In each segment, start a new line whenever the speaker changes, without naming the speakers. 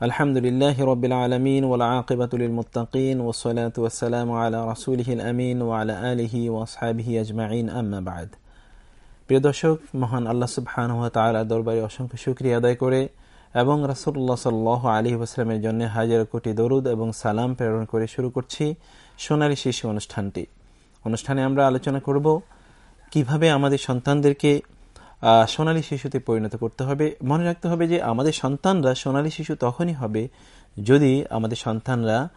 আলহামদুলিল্লাহ রবিল আলমিন ওলা আকিবাতুল মুতাকিন ওসলাত ওসালাম আলা রসুলহিল আমিন ওয়ালা আলহি ওয়াসাবিহি আজমাইন আম্মাবাদ প্রিয় দর্শক, মহান আল্লাহ সুবহান হুয়া দরবারে অসংখ্য শুক্রিয়া আদায় করে এবং রাসুল্লাহ সাল্লাহ আলী আসলামের জন্য হাজার কোটি দরুদ এবং সালাম প্রেরণ করে শুরু করছি সোনালী শিশু অনুষ্ঠানটি। অনুষ্ঠানে আমরা আলোচনা করব কীভাবে আমাদের সন্তানদেরকে সোনালী শিশুতে পরিণত করতে হবে। মনে রাখতে হবে যে আমাদের সন্তানরা সোনালী শিশু তখনই হবে যদি আমাদের সন্তানরা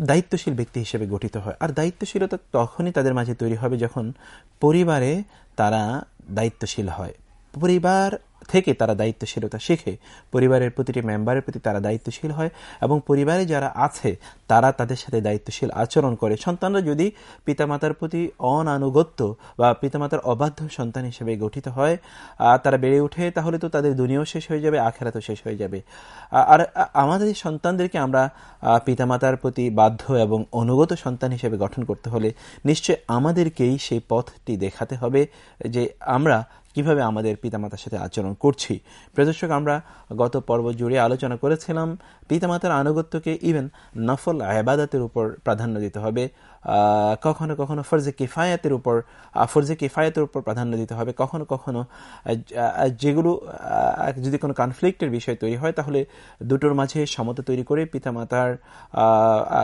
দায়িত্বশীল ব্যক্তি হিসেবে গঠিত হয়। আর দায়িত্বশীলতা তখনই তাদের মাঝে তৈরি হবে যখন পরিবারে তারা দায়িত্বশীল হয়। পরিবার থেকে তারা দায়িত্বশীলতা শিখে, পরিবারের প্রতিটি মেম্বারের প্রতি তারা দায়িত্বশীল হয় এবং পরিবারে যারা আছে, তারা তাদের সাথে দায়িত্বশীল আচরণ করে। সন্তানরা যদি পিতামাতার প্রতি অনানুগত্য বা পিতামাতার অবাধ্য সন্তান হিসেবে গঠিত হয় তারা বেড়ে ওঠে, তাহলে তো তাদের দুনিয়াও শেষ হয়ে যাবে, আখেরাতও শেষ হয়ে যাবে। আর আমাদের সন্তানদেরকে আমরা পিতামাতার প্রতি বাধ্য এবং অনুগত সন্তান হিসেবে গঠন করতে হলে নিশ্চয় আমাদেরকেই সেই পথটি দেখাতে হবে যে আমরা কীভাবে আমাদের পিতামাতার সাথে আচরণ করছি। প্রদর্শক আমরা গত পর্ব জুড়ে আলোচনা করেছিলাম, পিতামাতার আনুগত্যকে ইভেন নফল আবাদাতের উপর প্রাধান্য দিতে হবে। কখনো কখনো ফরজে কিফায়াতের উপর ফরজে কিফায়াতের উপর প্রাধান্য দিতে হবে। কখনো কখনো যেগুলো যদি কোনো কনফ্লিক্টের বিষয় তৈরি হয়, তাহলে দুটোর মাঝে সমতা তৈরি করে পিতামাতার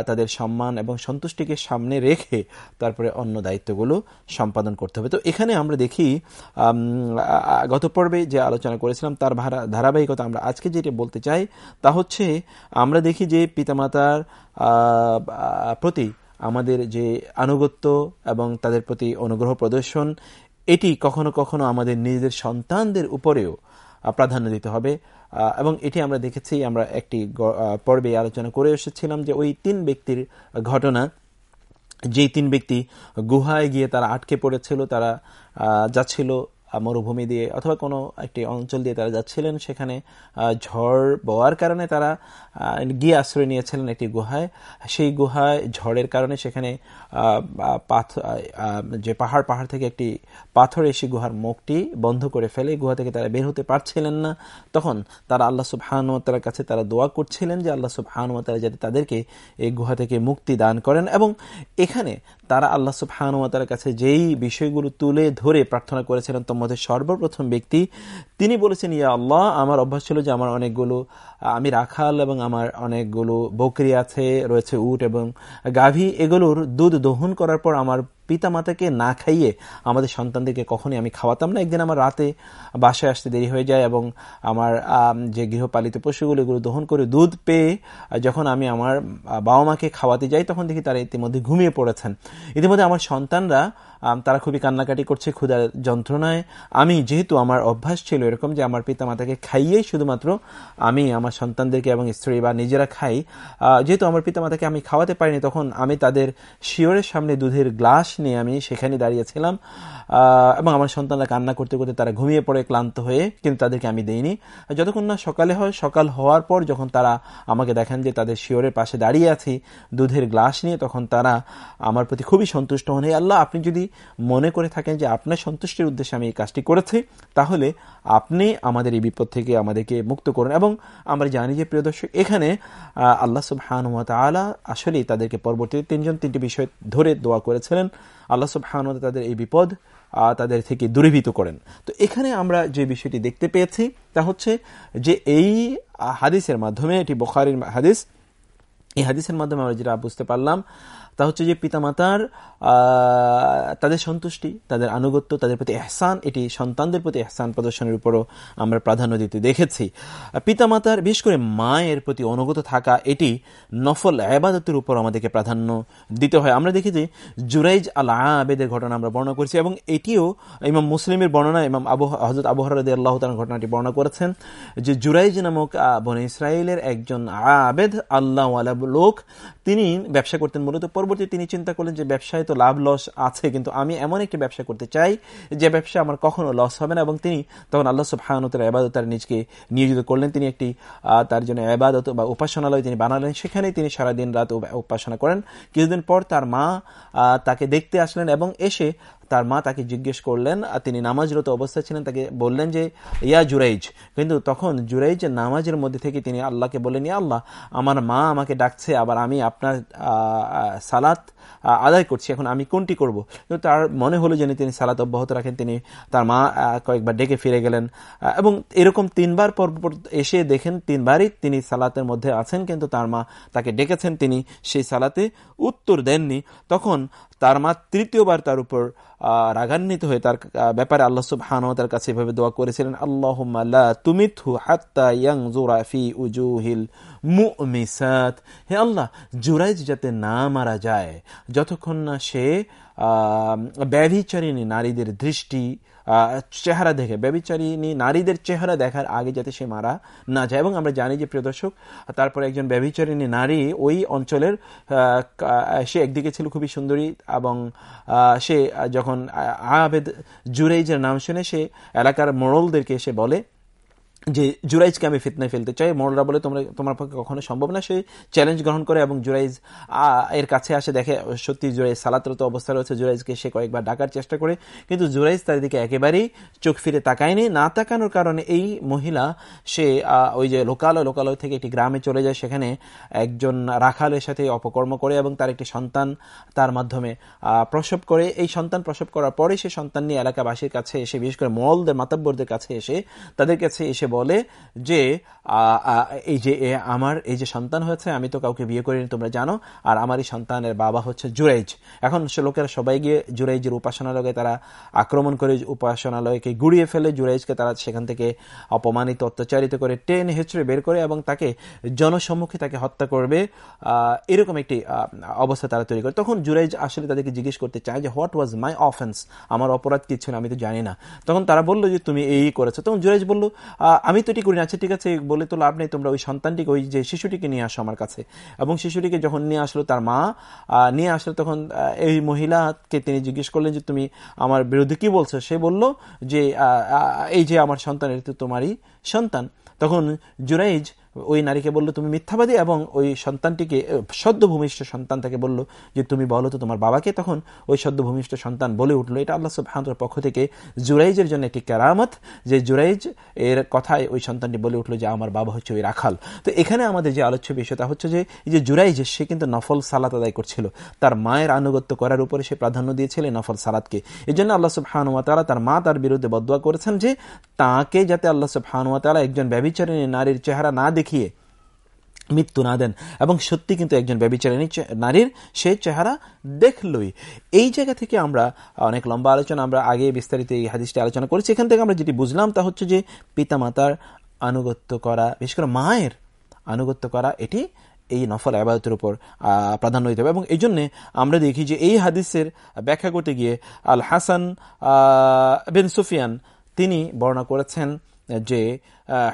তাদের সম্মান এবং সন্তুষ্টিকে সামনে রেখে তারপরে অন্য দায়িত্বগুলো সম্পাদন করতে হবে। তো এখানে আমরা দেখি গত পর্বে যে আলোচনা করেছিলাম, তার ধারাবাহিকতা আমরা আজকে যেটা বলতে চাই, তা হচ্ছে, আমরা দেখি যে পিতামাতার প্রতি আমাদের যে আনুগত্য এবং তাদের প্রতি অনুগ্রহ প্রদর্শন, এটি কখনো কখনো আমাদের নিজেদের সন্তানদের উপরেও প্রাধান্য দিতে হবে। এবং এটি আমরা দেখেছি, আমরা একটি পর্বে আলোচনা করে এসেছিলাম যে ওই তিন ব্যক্তির ঘটনা, যেই তিন ব্যক্তি গুহায় গিয়ে তারা আটকে পড়েছিল, তারা যাচ্ছিল মরুভূমি দিয়ে অথবা কোনো একটি অঞ্চল দিয়ে তারা যাচ্ছিলেন, সেখানে ঝড় বওয়ার কারণে তারা গিয়ে আশ্রয় নিয়েছিলেন একটি গুহায়। সেই গুহায় ঝড়ের কারণে সেখানে যে পাহাড় পাহাড় থেকে একটি পাথর এসে গুহার মুখটি বন্ধ করে ফেলে। গুহা থেকে তারা বের হতে পারছিলেন না। তখন তারা আল্লাহ সুবহানুমতার কাছে তারা দোয়া করছিলেন যে আল্লাহ সুবহানুমতারা যাতে তাদেরকে এই গুহা থেকে মুক্তি দান করেন এবং এখানে তারা আল্লাহ সুবহানুমতার কাছে যেই বিষয়গুলো তুলে ধরে প্রার্থনা করেছিলেন মধ্যে সর্বপ্রথম ব্যক্তি, তিনি বলেছেন, ইয়া আল্লাহ, আমার অভ্যাস ছিল যে আমার অনেকগুলো, আমি রাখাল এবং আমার অনেকগুলো বকরি আছে, রয়েছে উট এবং গাভী, এগুলোর দুধ দহন করার পর আমার পিতা মাতাকে না খাইয়ে আমাদের সন্তানদেরকে কখনই আমি খাওয়াতাম না। একদিন আমার রাতে বাসায় আসতে দেরি হয়ে যায় এবং আমার যে গৃহপালিত পশুগুলো এগুলো দহন করে দুধ পেয়ে যখন আমি আমার বাবা মাকে খাওয়াতে যাই, তখন দেখি তারা ইতিমধ্যে ঘুমিয়ে পড়েছেন। ইতিমধ্যে আমার সন্তানরা তারা খুবই কান্নাকাটি করছে, ক্ষুধার যন্ত্রণায়। আমি যেহেতু আমার অভ্যাস ছিল এরকম যে আমার পিতা মাতাকে খাইয়েই শুধুমাত্র আমি আমার সন্তানদেরকে এবং স্ত্রী বা নিজেরা খাই যেহেতু আমার পিতা মাতাকে আমি খাওয়াতে পারিনি, তখন আমি তাদের শিওরের সামনে দুধের গ্লাস নিয়ে আমি সেখানে দাঁড়িয়েছিলাম এবং আমার সন্তানরা কান্না করতে করতে তারা ঘুমিয়ে পড়ে, ক্লান্ত হয়ে, কিন্তু তাদেরকে আমি দেইনি। যতক্ষণ না সকালে হয়, সকাল হওয়ার পর যখন তারা আমাকে দেখেন যে তাদের শিওরের পাশে দাঁড়িয়ে আছি, দুধের গ্লাস নিয়ে, তখন তারা আমার প্রতি খুবই সন্তুষ্ট হন আল্লাহ, আপনি যদি মনে করে থাকেন যে আপনার সন্তুষ্টির উদ্দেশ্যে আমি এই কাজটি করেছি, তাহলে আপনি আমাদের এই বিপদ থেকে আমাদেরকে মুক্ত করুন। এবং আমরা জানি যে, প্রিয় দর্শক, এখানে আল্লাহ সুবহানুমত আলা আসলেই তাদেরকে পরবর্তীতে তিনজন, তিনটি বিষয় ধরে দোয়া করেছিলেন। আল্লাহ সুবহানুমত তাদের এই বিপদ তাদের থেকে দূরীভূত করেন। তো এখানে আমরা যে বিষয়টি দেখতে পেয়েছি, তা হচ্ছে যে এই হাদিসের মাধ্যমে, এটি বখারির হাদিস, এই হাদিসের মাধ্যমে আমরা যেটা বুঝতে পারলাম তা হচ্ছে যে পিতামাতার তাদের সন্তুষ্টি, তাদের আনুগত্য, তাদের প্রতি এহসান, এটি সন্তানদের প্রতি এহসান প্রদর্শনের উপরও আমরা প্রাধান্য দিতে দেখেছি। পিতামাতার, বিশেষ করে মায়ের প্রতি অনুগত থাকা, এটি নফল আবাদতের উপর আমাদেরকে প্রাধান্য দিতে হয়। আমরা দেখি যে জুরাইজ আল আবেদের ঘটনা আমরা বর্ণনা করেছি এবং এটিও ইমাম মুসলিমের বর্ণনা, ইমাম আবু হজরত আবু হরদ আল্লাহ ঘটনাটি বর্ণনা করেছেন যে জুরাইজ নামক বনে ইসরায়েলের একজন আবেদ আল্লাহ লোক, তিনি ব্যবসা করতেন মূলত পর্ব পরবর্তী তিনি চিন্তা করলেন যে ব্যবসায় তো লাভ লস আছে, কিন্তু আমি এমন একটি ব্যবসা করতে চাই যে ব্যবসা আমার কখনো লস হবে না। এবং তিনি তখন আল্লাহ ভায়ানতের আবাদত তার নিজকে নিয়োজিত করলেন। তিনি একটি তার জন্য আবাদত বা উপাসনালয় তিনি বানালেন। সেখানেই তিনি সারাদিন রাত উপাসনা করেন। কিছুদিন পর তার মা তাকে দেখতে আসলেন এবং এসে তার মা তাকে জিজ্ঞেস করলেন, আর তিনি নামাজরত অবস্থায় ছিলেন, তাকে বললেন যে, ইয়া জুরাইজ। কিন্তু তখন জুরাইজ নামাজের মধ্যে থেকে তিনি আল্লাহকে বললেন, ইয়া আল্লাহ, আমার মা আমাকে ডাকছে, আবার আমি আপনার সালাত আদায় করছি, এখন আমি কোনটি করব? কিন্তু তার মনে হলো যেন তিনি সালাত অব্যাহত রাখেন, তিনি তার মা কয়েকবার ডেকে ফিরে গেলেন। এবং এরকম তিনবার পর এসে দেখেন তিনবারই তিনি সালাতের মধ্যে আছেন, কিন্তু তার মা তাকে ডেকেছেন, তিনি সেই সালাতে উত্তর দেননি। তখন তার মা তৃতীয়বার তার উপর রাগান্বিত হয়ে তার ব্যাপারে আল্লাহ সুবহান তার কাছে এভাবে দোয়া করেছিলেন আল্লাহ তুমিথু হাত্তা ইয়াং জোরাফি উজুহিল মুমিসাত। হে আল্লাহ, জুরাইজ যাতে না মারা যায়, যতক্ষণ না সে ব্যভিচারিণী নারীদের দৃষ্টি চেহারা দেখে ব্যবিচারিণী নারীদের চেহারা দেখার আগে যাতে সে মারা না যায়। এবং আমরা জানি যে, প্রিয় দর্শক, তারপরে একজন ব্যবিচারিণী নারী ওই অঞ্চলের সে একদিকে ছিল খুবই সুন্দরী এবং সে যখন আবেদ জুরেইজের নাম শুনে সে এলাকার মোড়লদেরকে সে বলে যে জুরাইজকে আমি ফিতনায় ফেলতে চাই মোড়রা বলে, তোমরা, তোমার পক্ষে কখনো সম্ভব না। সে চ্যালেঞ্জ গ্রহণ করে এবং জুরাইজ এর কাছে আসে, দেখে, সত্যি জুরাইজ সালাতরত অবস্থা রয়েছে। জুরাইজকে সে কয়েকবার ডাকার চেষ্টা করে, কিন্তু জুরাইজ তার দিকে একেবারেই চোখ ফিরে তাকায়নি। না তাকানোর কারণে এই মহিলা, সে ওই যে লোকালয় লোকালয় থেকে একটি গ্রামে চলে যায়। সেখানে একজন রাখালের সাথে অপকর্ম করে এবং তার একটি সন্তান তার মাধ্যমে প্রসব করে। এই সন্তান প্রসব করার পরে সে সন্তান নিয়ে এলাকাবাসীর কাছে এসে, বিশেষ করে মলদের মাতাব্বরদের কাছে এসে, তাদের কাছে এসে বলে যে এই যে আমার, এই যে সন্তান হয়েছে, আমি তো কাউকে বিয়ে করিনি, তোমরা জানো, আর আমার এই সন্তানের বাবা হচ্ছে জুরাইজ। এখন সে লোকেরা সবাই গিয়ে জুরাইজের উপাসনালয়ে তারা আক্রমণ করে, উপাসনালয়কে গুড়িয়ে ফেলে, জুরাইজকে তারা সেখান থেকে অপমানিত, অত্যাচারিত করে টেন হেঁচড়ে বের করে এবং তাকে জনসম্মুখে তাকে হত্যা করবে এরকম একটি অবস্থা তারা তৈরি করে। তখন জুরাইজ আসলে তাদেরকে জিজ্ঞেস করতে চায় যে, হোয়াট ওয়াজ মাই অফেন্স? আমার অপরাধ কি ছিল আমি তো জানি না। তখন তারা বলল যে, তুমি এই করেছ। তখন জুরাইজ বলল আমি তো এটি করি না আচ্ছা ঠিক আছে, বলে তো লাভ নেই, তোমরা ওই সন্তানটিকে, ওই যে শিশুটিকে নিয়ে আসো আমার কাছে। এবং শিশুটিকে যখন নিয়ে আসলো তার মা নিয়ে আসলো তখন এই মহিলাকে তিনি জিজ্ঞেস করলেন যে, তুমি আমার বিরুদ্ধে কি বলছো? সে বলল যে এই যে আমার সন্তান এটি তোমারই সন্তান। তখন জুরাইজ ওই নারীকে বলল, তুমি মিথ্যাবাদী এবং ওই সন্তানটিকে সদ্য ভূমিষ্ঠ সন্তান তাকে বলল যে, তুমি বলো তো তোমার বাবাকে? তখন ওই সদ্য ভূমিষ্ঠ সন্তান বলে উঠল। এটা আল্লাহ সুবহানের পক্ষ থেকে জুরাইজের জন্য একটি কেরামত, যে জুরাইজ এর কথায় ওই সন্তানটি বলে উঠল যে, আমার বাবা হচ্ছে ওই রাখাল। তো এখানে আমাদের যে আলোচ্য বিষয়টা হচ্ছে যে, এই যে জুরাইজ, সে কিন্তু নফল সালাত আদায় করছিল। তার মায়ের আনুগত্য করার উপরে সে প্রাধান্য দিয়েছিল নফল সালাদকে এই জন্য আল্লাহ সুবহানুয়া তালা তার মা তার বিরুদ্ধে বদুয়া করেছেন যে, তাকে যাতে আল্লাহ সুবহানুয়া তালা একজন ব্যবিচারিণী নারীর চেহারা না দেখিয়ে মৃত্যু না দেন। এবং সত্যি কিন্তু একজন ব্যবিচারিণী নারীর সে চেহারা দেখলই। এই জায়গা থেকে আমরা অনেক লম্বা আলোচনা, আমরা আগে বিস্তারিত এই হাদিসটি আলোচনা করেছি। এখান থেকে আমরা যেটি বুঝলাম তা হচ্ছে যে পিতামাতার আনুগত্য করা, বিশেষ করে মায়ের আনুগত্য করা, এটি এই নফল আবাদতের উপর প্রাধান্য দিতে হবে। এবং এই জন্যে আমরা দেখি যে এই হাদিসের ব্যাখ্যা করতে গিয়ে আল হাসান বিন সুফিয়ান, তিনি বর্ণনা করেছেন যে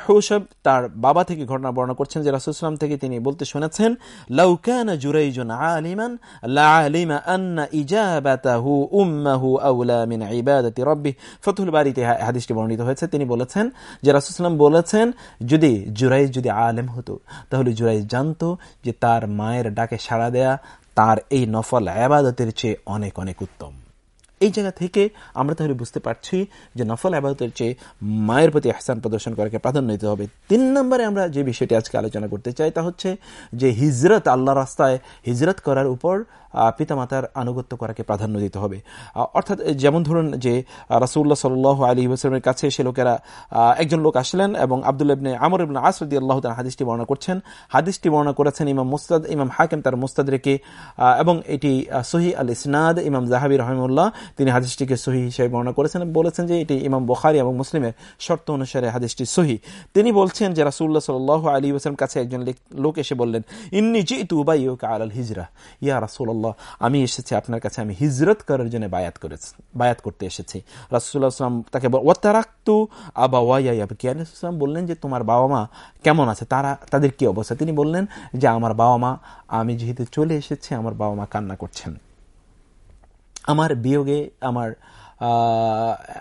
হৌসব তার বাবা থেকে ঘটনা বর্ণনা করছেন যে রাসুলাম থেকে তিনি বলতে শুনেছেন আলিমান লাআলিমা আন্না ইজাবাতাহু ফতুল হাদিসটি বর্ণিত হয়েছে। তিনি বলেছেন যে রাসুলাম বলেছেন, যদি জুরাইজ যদি আলেম হতো, তাহলে জুরাইজ জানতো যে তার মায়ের ডাকে সাড়া দেয়া তার এই নফল আবাদতের চেয়ে অনেক অনেক উত্তম। এই জায়গা থেকে আমরা তাহলে বুঝতে পারছি যে নফল আবাদতের চেয়ে মায়ের প্রতি আহসান প্রদর্শন করাকে প্রাধান্য দিতে হবে। তিন নম্বরে আমরা যে বিষয়টি আজকে আলোচনা করতে চাই তা হচ্ছে যে হিজরত আল্লাহ রাস্তায় হিজরত করার উপর পিতামাতার আনুগত্য করাকে প্রাধান্য দিতে হবে। অর্থাৎ যেমন ধরুন যে রাসুল্লাহ সাল আলী ওসলামের কাছে সে লোকেরা একজন লোক আসলেন এবং আবদুল্লাবনে আমর ইবন আসরদি আল্লাহ তার হাদিসটি বর্ণনা করছেন। হাদিসটি বর্ণনা করেছেন ইমাম মুস্তাদ, ইমাম হাকিম তার মুস্তাদ রেখে এবং এটি সহি আল ইসনাদ ইমাম জাহাবি রহমুল্লাহ তিনি হাদিসটিকে সহি হিসেবে বর্ণনা করেছেন। বলেছেন যে, এটি ইমাম বখারি এবং মুসলিমের শর্ত অনুসারে হাদিসটি সহি তিনি বলছেন যে রাসুল্লাহ সাল আলী ওসলাম কাছে একজন লোক এসে বললেন, ইন্নি জি তুবাই আল হিজরা। ইয়া রাসুল্লাহ আমি এসেছি আপনার কাছে, আমি হিজরত করার জন্য বায়াত করেছি, বায়াত করতে এসেছি। রাসুল্লাহ তাকে ওয়াতারাক্তু আবা ওয়াইয়াম বললেন যে, তোমার বাবা মা কেমন আছে? তারা, তাদের কি অবস্থা? তিনি বললেন যে, আমার বাবা মা আমি যেহেতু চলে এসেছি, আমার বাবা মা কান্না করছেন। আমার বিয়োগে, আমার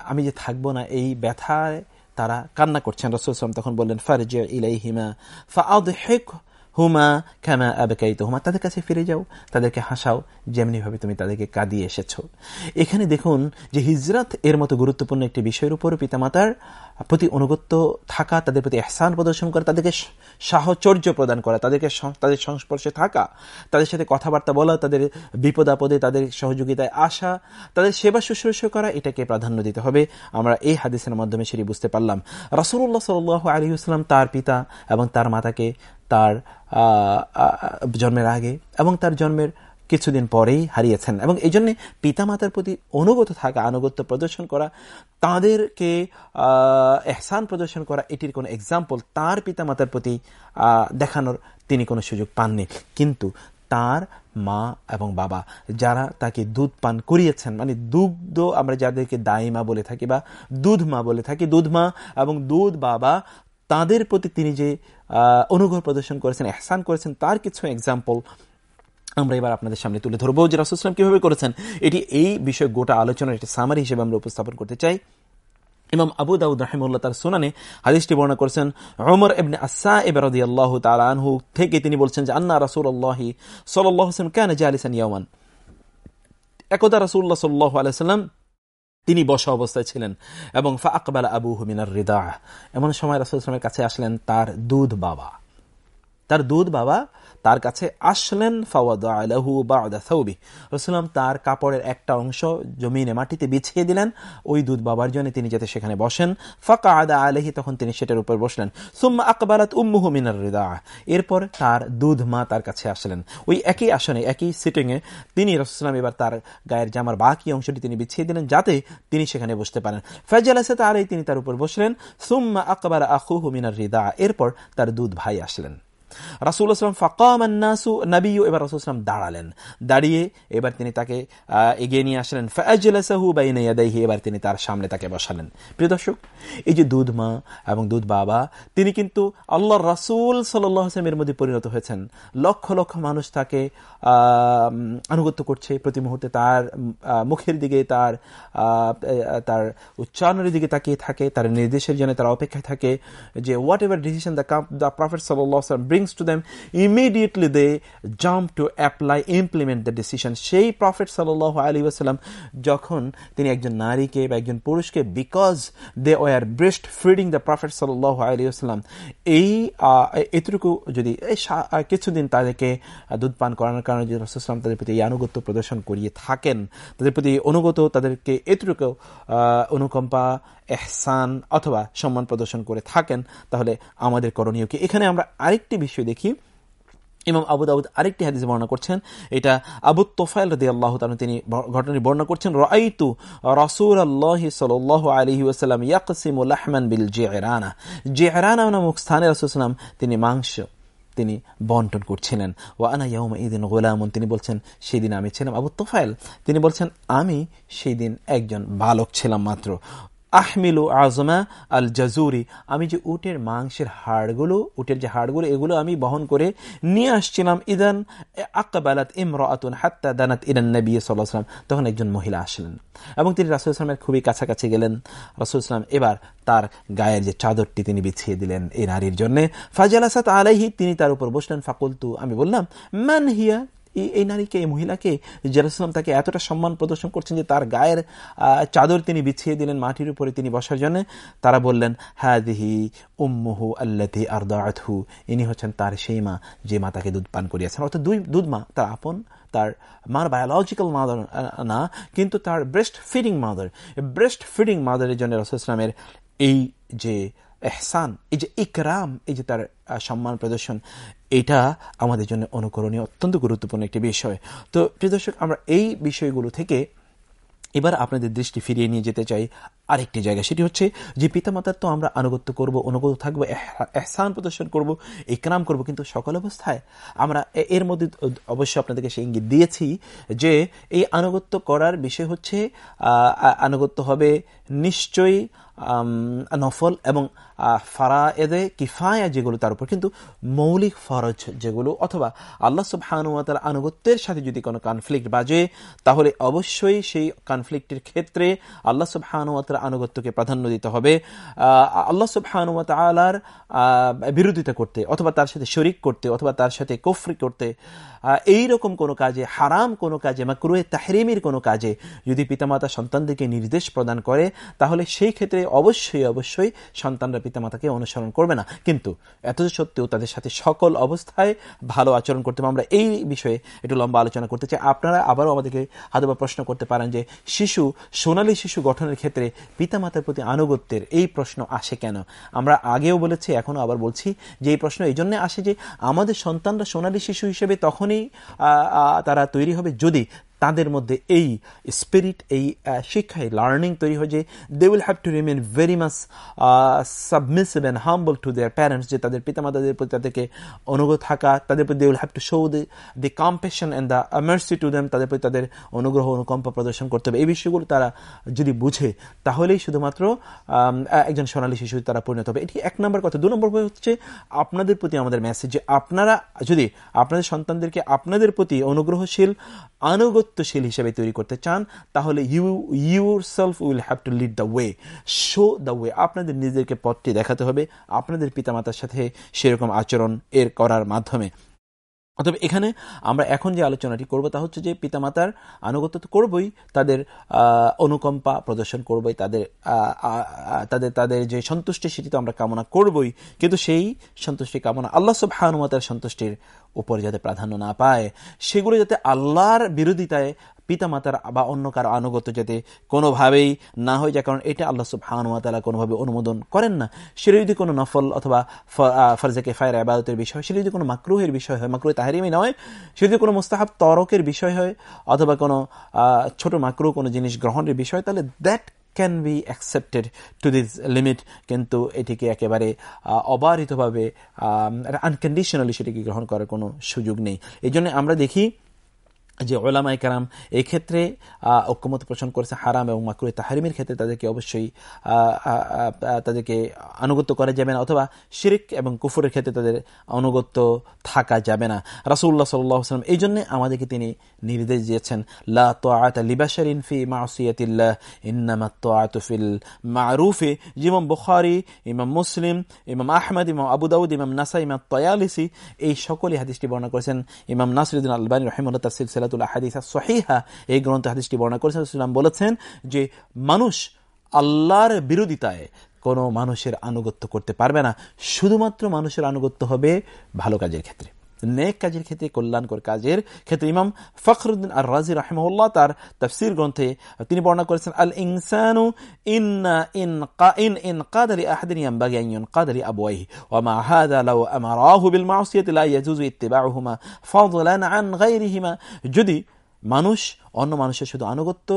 আমি যে থাকব না, এই ব্যথায় তারা কান্না করছেন। রসুল তখন বললেন ফারজ ইলাইহিমা ফাউদ হেক হুমা খামা আবেকাইত হুমা তাদের কাছে ফিরে যাও, তাদেরকে হাসাও, যেমনিভাবে তুমি তাদেরকে কাঁদিয়ে এসেছ। এখানে দেখুন যে হিজরত এর মতো গুরুত্বপূর্ণ একটি বিষয়ের উপর পিতামাতার প্রতি অনুগত্য থাকা, তাদের প্রতি এহসান প্রদর্শন করা, তাদেরকে সাহচর্য প্রদান করা, তাদেরকে তাদের সংস্পর্শে থাকা, তাদের সাথে কথাবার্তা বলা, তাদের বিপদ আপদে তাদের সহযোগিতায় আসা, তাদের সেবা শুশ্রূষা করা, এটাকে প্রাধান্য দিতে হবে। আমরা এই হাদিসের মাধ্যমে সেটি বুঝতে পারলাম। রাসুল্লাহ সাল আলী তার পিতা এবং তার মাতাকে তার জন্মের আগে এবং তার জন্মের কিছুদিন পরেই হারিয়েছেন এবং এই জন্যে পিতামাতার প্রতি অনুগত থাকা, আনুগত্য প্রদর্শন করা, তাদেরকে এহসান প্রদর্শন করা, এটির কোনো এক্সাম্পল তার পিতামাতার প্রতি দেখানোর তিনি কোনো সুযোগ পাননি। কিন্তু তার মা এবং বাবা যারা তাকে দুধ পান করিয়েছেন মানে দুগ্ধ আমরা যাদেরকে দাইমা বলে থাকি বা দুধ মা বলে থাকি, দুধ মা এবং দুধ বাবা, তাদের প্রতি তিনি যে অনুগ্রহ প্রদর্শন করেছেন, এহসান করেছেন, তার কিছু এক্সাম্পল আমরা এবার আপনাদের সামনে তুলে ধরবো যে রাসুসলাম কীভাবে করেছেন। এটি এই বিষয়ে গোটা আলোচনার একটি সামারি হিসেবে আমরা উপস্থাপন করতে চাই। ইমাম আবু দাউদ রাহিমুল্লাহ তার সুনানে হাদিসটি বর্ণনা করেছেন ওমর এবনে আসা এবার আল্লাহ তালহু থেকে তিনি বলছেন যে, আন্না রাসুল আল্লাহি সাল্লাহ হোসেন কেন জালিসান ইয়ামান একদা রাসুল্লাহ সাল্লাহ আলাইসাল্লাম তিনি বসা অবস্থায় ছিলেন এবং ফা আকবাল আবু হুমিনার রিদা। এমন সময় রাসুলের কাছে আসলেন তার দুধ বাবা। তার দুধ বাবা তার কাছে আসলেন, ফাওয়াদু বাউবি রসুলাম তার কাপড়ের একটা অংশ জমিনে মাটিতে বিছিয়ে দিলেন। ওই দুধ বাবার জন্য তিনি যাতে সেখানে বসেন। ফাঁকা আদা আলহি তখন তিনি সেটার উপর বসলেন। সুম্মা আকবরাত উম্মুহ মিনার রিদা। এরপর তার দুধ মা তার কাছে আসলেন। ওই একই আসনে, একই সিটিংয়ে তিনি রসুলাম এবার তার গায়ের জামার বাকি অংশটি তিনি বিছিয়ে দিলেন যাতে তিনি সেখানে বসতে পারেন। ফেজাল আসে তার তিনি তার উপর বসলেন। সুম্মা আকবর আখু মিনার রিদা। এরপর তার দুধ ভাই আসলেন। রাসুল আসলাম ফাকামান্নাসু নবী এবার রাসুল আসলাম দাঁড়ালেন। দাঁড়িয়ে এবার তিনি তাকে এগিয়ে নিয়ে আসলেন। ফাজলাসাহু বাইনা ইয়াদাইহি, এবার তিনি তার সামনে তাকে বসালেন। প্রিয় দর্শক, এই যে দুধ মা এবং দুধ বাবা, তিনি কিন্তু আল্লাহ রাসুল আসলামের মধ্যে পরিণত হয়েছেন। লক্ষ লক্ষ মানুষ তাকে আনুগত্য করছে প্রতি মুহূর্তে তার মুখের দিকে, তার তার উচ্চারণের দিকে তাকিয়ে থাকে, তার নির্দেশের জন্য তারা অপেক্ষায় থাকে যে whatever decision the the prophet সাল্লাহ brings to them, immediately they jump to apply, implement the decision. সেই প্রফেট সাল্লাহ আলী ওসালাম যখন তিনি একজন নারীকে বা একজন পুরুষকে because they were breast feeding the prophet সাল্লাহ আলী ওসালাম এই এতটুকু যদি কিছুদিন তাদেরকে দুধ পান করানোর কারণে যদি রসুলাম তাদের প্রতি আনুগত্য প্রদর্শন করিয়ে থাকেন তাদের প্রতি অনুগত তাদেরকে এতটুকু অনুকম্পা এহসান অথবা সম্মান প্রদর্শন করে থাকেন তাহলে আমাদের করণীয় কি এখানে আমরা আরেকটি বিষয় দেখি। ইমাম আবু দাউদ আরেকটি হাদিস বর্ণনা করছেন, এটা আবু তোফাইল রদি আল্লাহ তিনি ঘটনাটি বর্ণনা করছেন রাইতু রাসূল আল্লাহ সাল্লাল্লাহু আলাইহি ওয়াসাল্লাম ইয়াকসিমু লাহমান বিল জিরানা। জিরানা নামক স্থানে রাসূল তিনি মাংস, তিনি বন্টন করছিলেন। ও আনা ইয়াউমা ইদিন গোলামুন, তিনি বলছেন সেই দিন আমি ছিলাম আবু তোফাইল তিনি বলছেন, আমি সেই দিন একজন বালক ছিলাম মাত্র। আহমিলু আজমা আল জাজুরি আমি যে উটের মাংসের হাড়গুলো, উটের যে হাড়গুলো, এগুলো আমি বহন করে নিয়ে আসছিলাম, ইদান আকাবালাত ইমরাতুন হাত্তা দানাত ইরান নবী সাল্লাহাম তখন একজন মহিলা আসলেন এবং তিনি রাসুল ইসলামের খুবই কাছাকাছি গেলেন। রাসুল ইসলাম এবার তার গায়ের যে চাদরটি তিনি বিছিয়ে দিলেন এই নারীর জন্য। ফাজাল আসাদ আলাইহি, তিনি তার উপর বসলেন। ফাকুলতু, আমি বললাম, মান হিয়া? এই নারীকে, এই মহিলাকে জেরুসালাম তাকে এতটা সম্মান প্রদর্শন করছেন যে তার গায়ের চাদর তিনি বিছিয়ে দিলেন মাটির উপরে তিনি বসার জন্য। তারা বললেন হ্যাঁ দিহি উম্মহু আল্লাহি আর্দাহু ইনি হচ্ছেন তার সেই মা যে মা তাকে দুধ পান করিয়াছেন। অর্থাৎ দুই, দুধ মা, তার আপন, তার মার বায়োলজিক্যাল মাদার না, কিন্তু তার breast feeding mother breast feeding মাদারের জন্য রসুল ইসলামের এই যে এহসান এই যে ইকরাম, এই যে তার সম্মান প্রদর্শন, এটা আমাদের জন্য অনুকরণীয়, অত্যন্ত গুরুত্বপূর্ণ একটি বিষয়। তো প্রিয় দর্শক, আমরা এই বিষয়গুলো থেকে এবার আপনাদের দৃষ্টি ফিরিয়ে নিয়ে যেতে চাই। আরেকটি জায়গা, সেটি হচ্ছে যে পিতামাতার তো আমরা আনুগত্য করব, অনুগত থাকব এহসান প্রদর্শন করব একরাম করব, কিন্তু সকল অবস্থায় আমরা এর মধ্যে অবশ্যই আপনাদেরকে সে ইঙ্গিত দিয়েছি যে এই আনুগত্য করার বিষয় হচ্ছে আনুগত্য হবে নিশ্চয়ই নফল এবং ফারা এদে কিফায়া যেগুলো তার উপর। কিন্তু মৌলিক ফরজ যেগুলো অথবা আল্লাহ সুবহানুয়াতার আনুগত্যের সাথে যদি কোনো কনফ্লিক্ট বাজে, তাহলে অবশ্যই সেই কনফ্লিক্টের ক্ষেত্রে আল্লাহ সুবহানুয়াতার আনুগত্যকে প্রাধান্য দিতে হবে আল্লাহ হানুমত আলার বিরোধিতা করতে, অথবা তার সাথে শরিক করতে, অথবা তার সাথে কফরি করতে। এই রকম কোনো কাজে, হারাম কোনো কাজে বা ক্রুয়ে তাহরিমের কোনো কাজে যদি পিতামাতা সন্তানদেরকে নির্দেশ প্রদান করে, তাহলে সেই ক্ষেত্রে অবশ্যই অবশ্যই সন্তানরা পিতামাতাকে অনুসরণ করবে না। কিন্তু এত সত্ত্বেও তাদের সাথে সকল অবস্থায় ভালো আচরণ করতে আমরা এই বিষয়ে একটু লম্বা আলোচনা করতে চাই। আপনারা আবারও আমাদেরকে হয়তো প্রশ্ন করতে পারেন যে, শিশু, সোনালী শিশু গঠনের ক্ষেত্রে পিতামাতার প্রতি আনুগত্যের এই প্রশ্ন আসে কেন? আমরা আগেও বলেছি, এখনও আবার বলছি যে, এই প্রশ্ন এই জন্য আসে যে, আমাদের সন্তানরা সোনালী শিশু হিসেবে তখনই তারা তৈরি হবে। যদি তাদের মধ্যে এই স্পিরিট এই শিক্ষায় লার্নিং তৈরি হয় যে they will have to remain very much submissive and humble to their parents যে তাদের পিতামাতাদের প্রতি তাদেরকে অনুগ্রহ থাকা, তাদের প্রতি they will have to show the the compassion and the mercy to them তাদের প্রতি তাদের অনুগ্রহ, অনুকম্প প্রদর্শন করতে হবে। এই বিষয়গুলো তারা যদি বুঝে, তাহলেই শুধুমাত্র একজন সোনালী শিশু তারা পরিণত হবে। এটি এক নম্বর কথা। দু নম্বর হচ্ছে, আপনাদের প্রতি আমাদের মেসেজ যে আপনারা, যদি আপনাদের সন্তানদেরকে আপনাদের প্রতি অনুগ্রহশীল আনুগত্যশীল হিসেবে তৈরি করতে চান, তাহলে you yourself will have to lead the way show the way আপনাদের নিজেদেরকে পথটি দেখাতে হবে, আপনাদের পিতামাতার সাথে সেরকম আচরণ এর করার মাধ্যমে। অতএব এখানে আমরা এখন যে আলোচনাটি করব তা হচ্ছে যে পিতামাতার আনুগত্য তো করবই, তাদের অনুকম্পা প্রদর্শন করবই, তাদের তাদের তাদের যে সন্তুষ্টি সেটি তো আমরা কামনা করবই, কিন্তু সেই সন্তুষ্টি কামনা আল্লাহ সব হানুমাতার সন্তুষ্টির উপরে যাতে প্রাধান্য না পায়, সেগুলো যাতে আল্লাহর বিরোধিতায় পিতামাতার বা অন্য কারও আনুগত্য যাতে কোনোভাবেই না হয়ে যায়, কারণ এটা আল্লাহ সুবহানুয়াতালা কোনোভাবে অনুমোদন করেন না। সেটা যদি কোনো নফল অথবা ফরজেকে ফায়ার আবাদতের বিষয়, সেটা যদি কোনো মাকরুহের বিষয় হয়, মাকরুহ তাহারিমি নয়, সেটা যদি কোনো মুস্তাহাব তরকের বিষয় হয়, অথবা কোনো ছোট মাকরু কোনো জিনিস গ্রহণের বিষয়, তাহলে that can be accepted to this limit কিন্তু এটিকে একেবারে অবারিতভাবে আনকন্ডিশনালি সেটিকে গ্রহণ করার কোনো সুযোগ নেই। এই আমরা দেখি যে ওলামাই কারাম এই ক্ষেত্রে ঐক্যমত পোষণ করেছে হারাম এবং মাকরু তাহারিমের ক্ষেত্রে তাদেরকে অবশ্যই তাদেরকে আনুগত্য করা যাবে না অথবা শিরিক এবং কুফুরের ক্ষেত্রে তাদের অনুগত্য থাকা যাবে না। রাসুল্লাহ সাল্লাম এই জন্যে আমাদেরকে তিনি নির্দেশ দিয়েছেন, লা ইন্নামা যেমন বুখারি, ইমাম মুসলিম, ইমাম আহমদ, ইমাম আবু দাউদ, ইমাম নাসা ইমাম তয়ালিসি এই সকলে হাদিসটি বর্ণনা করেছেন। ইমাম নাসিরুদ্দিন আলবানী রহিমুল্লাহ তাসিল সহিহা, এই গ্রন্থ হাদিসটি বর্ণনা করেছেন বলেছেন যে মানুষ আল্লাহর বিরোধিতায় কোনো মানুষের আনুগত্য করতে পারবে না। শুধুমাত্র মানুষের আনুগত্য হবে ভালো কাজের ক্ষেত্রে। নেক কাজের ক্ষেত্রে কল্যাণকর কাজের ক্ষেত্রে ইমাম ফখরুদ্দিন আর রাজি রাহিমউল্লাহ তার তফসির গ্রন্থে তিনি বর্ণনা করেছেন, আল ইনসানু ইন ইন ইন ইন কাদারি আহাদিন ইয়ামবাগি আইয়ুন কাদারি আবওয়াইহি ওয়া মা হাযা লাউ আমারাহু বিল মাসিয়াতি লা ইয়াজুজু ইত্তিবাউহুমা ফাদলান আন গায়রিহিমা। যদি মানুষ অন্য মানুষের শুধু আনুগত্য,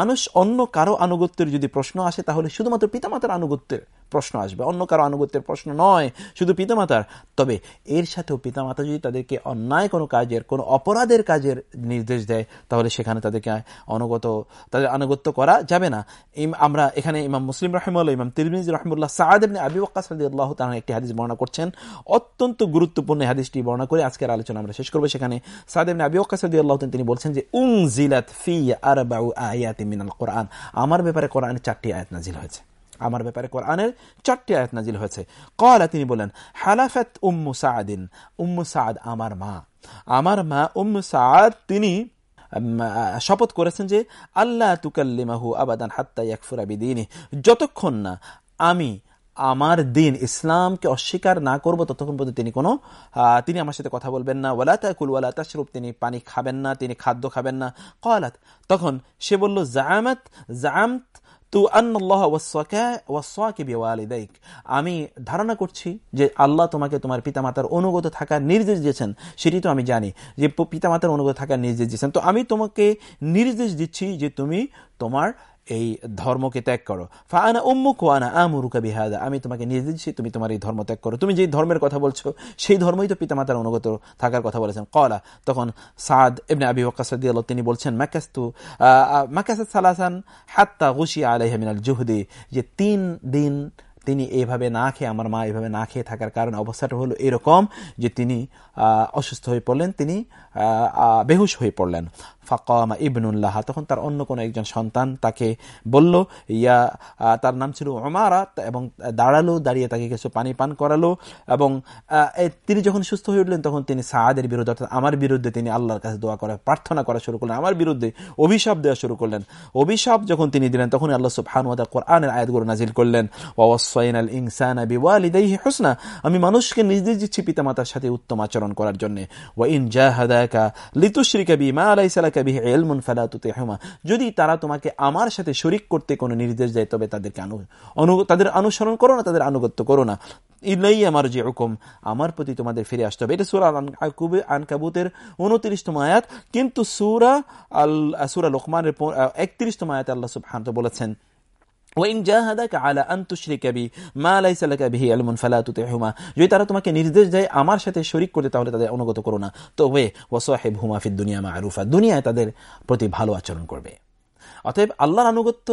মানুষ অন্য কারও আনুগত্যের যদি প্রশ্ন আসে, তাহলে শুধুমাত্র পিতামাতার আনুগত্যের প্রশ্ন আসবে। অন্য কারও আনুগত্যের প্রশ্ন নয়, শুধু পিতামাতার। তবে এর সাথেও পিতামাতা যদি তাদেরকে অন্যায় কোনো কাজের, কোনো অপরাধের কাজের নির্দেশ দেয়, তাহলে সেখানে তাদেরকে অনুগত, তাদের আনুগত্য করা যাবে না। আমরা এখানে ইমাম মুসলিম রহমুল্লাহ ইমাম তিরমিজ রহমুল্লাহ সাহাদেবনে আবি আল্লাহ তারা একটি হাদিস বর্ণনা করছেন। অত্যন্ত গুরুত্বপূর্ণ হাদিসটি বর্ণনা করে আজকের আলোচনা আমরা শেষ করব সেখানে। সাহাদেবনে আবি ওকাস আল্লাহ তিনি বলছেন যে উং জিলাত ফি আরবাউ আয়াতি মিনাল কোরআন। আমার ব্যাপারে কোরআনে চারটি আয়াত নাজিল হয়েছে। আমার ব্যাপারে কোরআনের চারটি আয়াত নাজিল হয়েছে। কলা তিনি বলেন, হালাফাত উম্মু সাদিন। উম্মু সাদ আমার মা। আমার মা উম্মু সাদ, তিনি শপথ করেছেন যে আল্লাহ তুকাল্লিমাহু আবাদান হাত্তা ইয়াকফুরা বিদিনী যতক্ষণ না আমি আমার দিন ইসলামকে অস্বীকার না করব, ততক্ষণ পর্যন্ত তিনি কোনো তিনি আমার সাথে কথা বলবেন না। ওয়ালা তাকুল, ওয়ালা তাশরুপ তিনি পানি খাবেন না, তিনি খাদ্য খাবেন না। কলাত তখন সে বলল জায়ামাত জায়ামত জান্নাতু আন্নাল্লাহ ওয়াসসাকা, ওয়াসসাকি বিওয়ালিদাইক। আমি ধারণা করছি যে আল্লাহ তোমাকে তোমার পিতামাতার অনুগত থাকার নির্দেশ দিয়েছেন। সেটি তো আমি জানি যে পিতামাতার অনুগত থাকার নির্দেশ দিয়েছেন। তো আমি তোমাকে নির্দেশ দিচ্ছি যে তুমি তোমার এই ধর্মকে ত্যাগ করো। ফানা উম্মুক ওয়ানা আমুরুকা বিহাদা। আমি তোমাকে নিয়ে দিচ্ছি, তুমি তোমার এই ধর্ম ত্যাগ করো। তুমি যে ধর্মের কথা বলছো, সেই ধর্মই তো পিতামাতার অনুগত থাকার কথা বলেছেন। কলা তখন সাদ এমনি আবি ওকাসদি তিনি বলছেন, মাকাস্তু মাকাসাদ সালাসান হাত্তা গুশিয়া আলাইহামিনাল জুহদি। যে তিন দিন তিনি এইভাবে না খেয়ে, আমার মা এইভাবে না খেয়ে থাকার কারণে অবস্থাটা হলো এরকম যে তিনি অসুস্থ হয়ে পড়লেন, তিনি বেহুশ হয়ে পড়লেন। ফাকামা ইবনুল্লাহ তখন তার অন্য কোনো একজন সন্তান তাকে বলল, ইয়া তার নাম ছিল ওমারা এবং দাঁড়াল, দাঁড়িয়ে তাকে কিছু পানি পান করালো, এবং তিনি যখন সুস্থ হয়ে উঠলেন, তখন তিনি সাহাদের বিরুদ্ধে, অর্থাৎ আমার বিরুদ্ধে তিনি আল্লাহর কাছে দোয়া করা প্রার্থনা করা শুরু করলেন, আমার বিরুদ্ধে অভিশাপ দেওয়া শুরু করলেন। অভিশাপ যখন তিনি দিলেন তখন আল্লাহ সুবহানুয়াদা কোরআনের আয়াতগুলো নাজিল করলেন ওয়াসাইন আল ইনসান বিওয়ালিদাইহি হুসনা। আমি মানুষকে নির্দেশ দিচ্ছি পিতামাতার সাথে উত্তম আচরণ করার জন্য, ওয়া ইন জাহাদাকা লিতুশরিকা বিমা আলাইসা যদি তারা তোমাকে আমার সাথে শরিক করতে কোনো নির্দেশ দেয়, তবে তাদেরকে তাদের অনুসরণ করো না, তাদের আনুগত্য করো না। ইলাই আমার যে হুকুম আমার প্রতি তোমাদের ফিরে আসতে হবে। এটা সুরা আনকাবুতের উনত্রিশতম আয়াত। কিন্তু সুরা আল সুরা লোকমানের একত্রিশতম আয়াত আল্লাহ সুবহানাহু বলেছেন ওয়াইন জাহাদাকা আলা আন তুশরিকা বি মা আলাই লাকা বিহি আলমুন ফালা তুতিহুমা যদি তারা তোমাকে নির্দেশ দেয় আমার সাথে শরিক করতে, তাহলে তাদের অনুগত করো না। তো ওয়ে ওয়াসাহিবহুমা হুমাফিদ দুনিয়া মা আরুফা দুনিয়ায় তাদের প্রতি ভালো আচরণ করবে। অতএব আল্লাহর আনুগত্য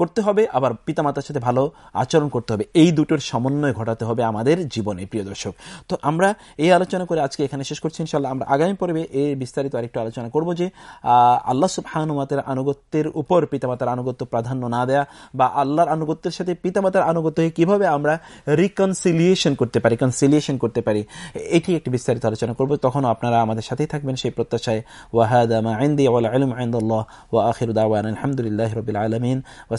করতে হবে, আবার পিতামাতার সাথে ভালো আচরণ করতে হবে। এই দুটোর সমন্বয় ঘটাতে হবে আমাদের জীবনে, প্রিয় দর্শক। তো আমরা এই আলোচনা করে আজকে এখানে শেষ করছি ইনশাল্লাহ আমরা আগামী পর্বে এই বিস্তারিত আরেকটু আলোচনা করব যে আল্লাহ সুবহানুমাতের আনুগত্যের উপর পিতামাতার আনুগত্য প্রাধান্য না দেয়া বা আল্লাহর আনুগত্যের সাথে পিতামাতার আনুগত্য হয়ে কীভাবে আমরা রিকনসিলিয়েশন করতে পারি কনসিলিয়েশন করতে পারি, এটি একটি বিস্তারিত আলোচনা করব। তখনও আপনারা আমাদের সাথেই থাকবেন সেই প্রত্যাশায়। ওয়াহাদামা আইন্দি ওয়া আখির আলহামদুলিল্লাহ রবিল আলমিন। ওয়া